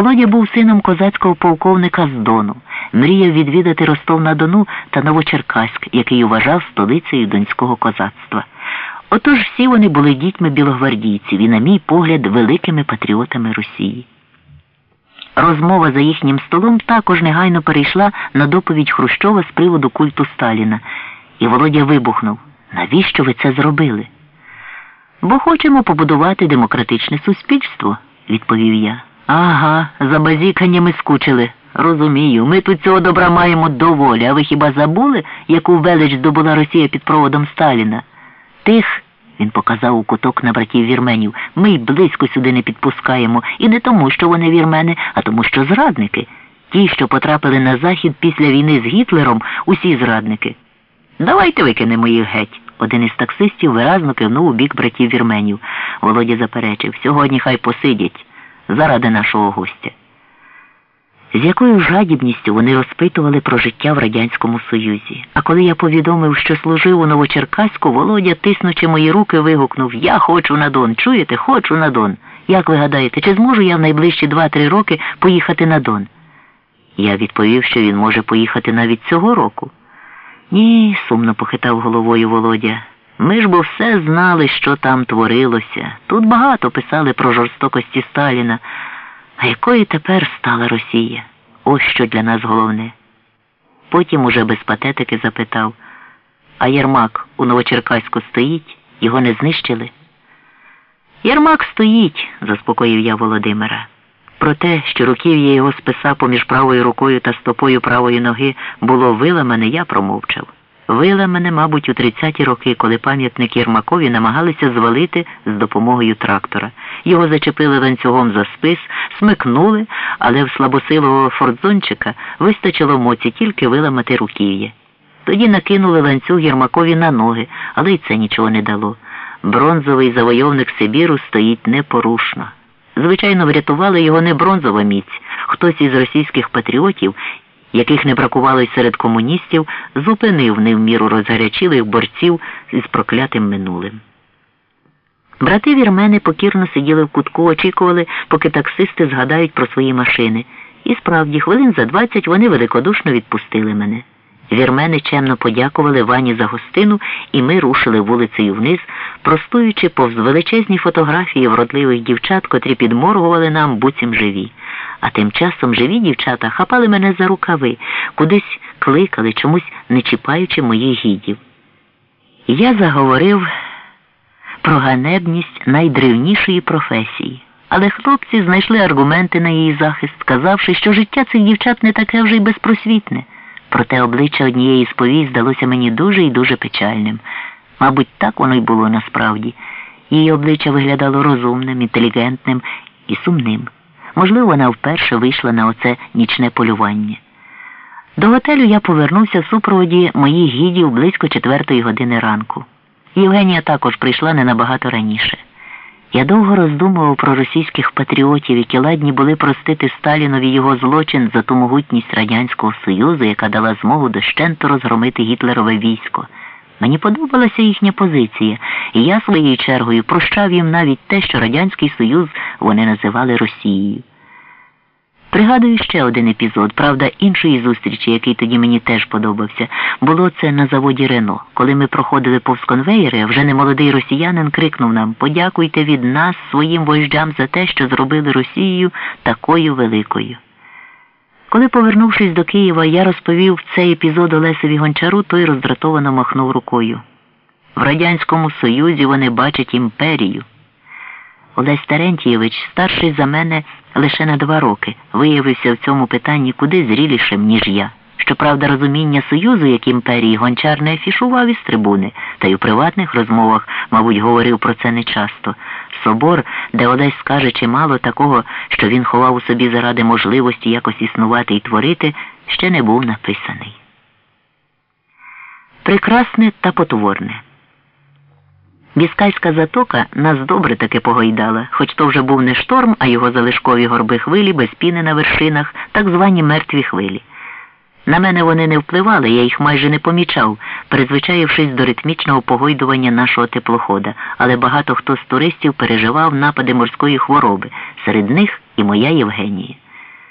Володя був сином козацького полковника з Дону, мріяв відвідати Ростов на Дону та Новочеркаськ, який вважав столицею донського козацтва. Отож всі вони були дітьми білогвардійців і, на мій погляд, великими патріотами Росії. Розмова за їхнім столом також негайно перейшла на доповідь Хрущова з приводу культу Сталіна, і Володя вибухнув. Навіщо ви це зробили? Бо хочемо побудувати демократичне суспільство, відповів я. Ага, за базіканнями скучили. Розумію, ми тут цього добра маємо доволі, а ви хіба забули, яку велич здобула Росія під проводом Сталіна? Тих, він показав у куток на братів вірменів, ми й близько сюди не підпускаємо, і не тому, що вони вірмени, а тому, що зрадники. Ті, що потрапили на захід після війни з Гітлером, усі зрадники. Давайте викинемо їх геть. Один із таксистів виразно кивнув у бік братів вірменів. Володя заперечив, сьогодні хай посидять заради нашого гостя. З якою жадібністю вони розпитували про життя в Радянському Союзі. А коли я повідомив, що служив у Новочеркаську, Володя, тиснучи мої руки, вигукнув Я хочу на Дон. Чуєте, хочу на Дон. Як ви гадаєте, чи зможу я в найближчі два-три роки поїхати на Дон? Я відповів, що він може поїхати навіть цього року. Ні, сумно похитав головою Володя. Ми ж бо все знали, що там творилося. Тут багато писали про жорстокості Сталіна. А якою тепер стала Росія? Ось що для нас головне. Потім уже без патетики запитав, а Єрмак у Новочеркаську стоїть, його не знищили? Єрмак стоїть, заспокоїв я Володимира. Про те, що руків'я його списа поміж правою рукою та стопою правої ноги було виламане, я промовчав. Виламане, мабуть, у 30-ті роки, коли пам'ятник Єрмакові намагалися звалити з допомогою трактора. Його зачепили ланцюгом за спис, смикнули, але в слабосилового фордзончика вистачило моці тільки виламати руків'я. Тоді накинули ланцюг Єрмакові на ноги, але й це нічого не дало. Бронзовий завойовник Сибіру стоїть непорушно. Звичайно, врятували його не бронзова міць. Хтось із російських патріотів, яких не бракувало серед комуністів, зупинив невміру розгарячілих борців із проклятим минулим. Брати вірмени покірно сиділи в кутку, очікували, поки таксисти згадають про свої машини. І справді, хвилин за двадцять вони великодушно відпустили мене. Вірмени чемно подякували Вані за гостину, і ми рушили вулицею вниз, простуючи повз величезні фотографії вродливих дівчат, котрі підморгували нам буцім живі. А тим часом живі дівчата хапали мене за рукави, кудись кликали, чомусь не чіпаючи моїх гідів. Я заговорив про ганебність найдревнішої професії. Але хлопці знайшли аргументи на її захист, сказавши, що життя цих дівчат не таке вже й безпросвітне. Проте обличчя однієї з повій здалося мені дуже і дуже печальним. Мабуть, так воно й було насправді. Її обличчя виглядало розумним, інтелігентним і сумним. Можливо, вона вперше вийшла на оце нічне полювання. До готелю я повернувся в супроводі моїх гідів близько четвертої години ранку. Євгенія також прийшла не набагато раніше. Я довго роздумував про російських патріотів, які ладні були простити Сталінові його злочин за ту могутність Радянського Союзу, яка дала змогу дощенто розгромити гітлерове військо. Мені подобалася їхня позиція, і я своєю чергою прощав їм навіть те, що Радянський Союз вони називали Росією. Пригадую ще один епізод, правда, іншої зустрічі, який тоді мені теж подобався, було це на заводі Рено. Коли ми проходили повз конвеєри, вже немолодий росіянин крикнув нам Подякуйте від нас своїм вождям за те, що зробили Росією такою великою. Коли, повернувшись до Києва, я розповів цей епізод Олесеві Гончару, той роздратовано махнув рукою. В Радянському Союзі вони бачать імперію. Олесь Терентійович, старший за мене лише на два роки, виявився в цьому питанні куди зрілішим, ніж я. Щоправда, розуміння Союзу як імперії гончар не афішував із трибуни, та й у приватних розмовах, мабуть, говорив про це нечасто. Собор, де Олесь скаже чимало такого, що він ховав у собі заради можливості якось існувати і творити, ще не був написаний. Прекрасне та потворне. Біскайська затока нас добре таки погойдала, хоч то вже був не шторм, а його залишкові горби хвилі без піни на вершинах, так звані мертві хвилі. На мене вони не впливали, я їх майже не помічав, призвичаївшись до ритмічного погойдування нашого теплохода, але багато хто з туристів переживав напади морської хвороби, серед них і моя Євгенія.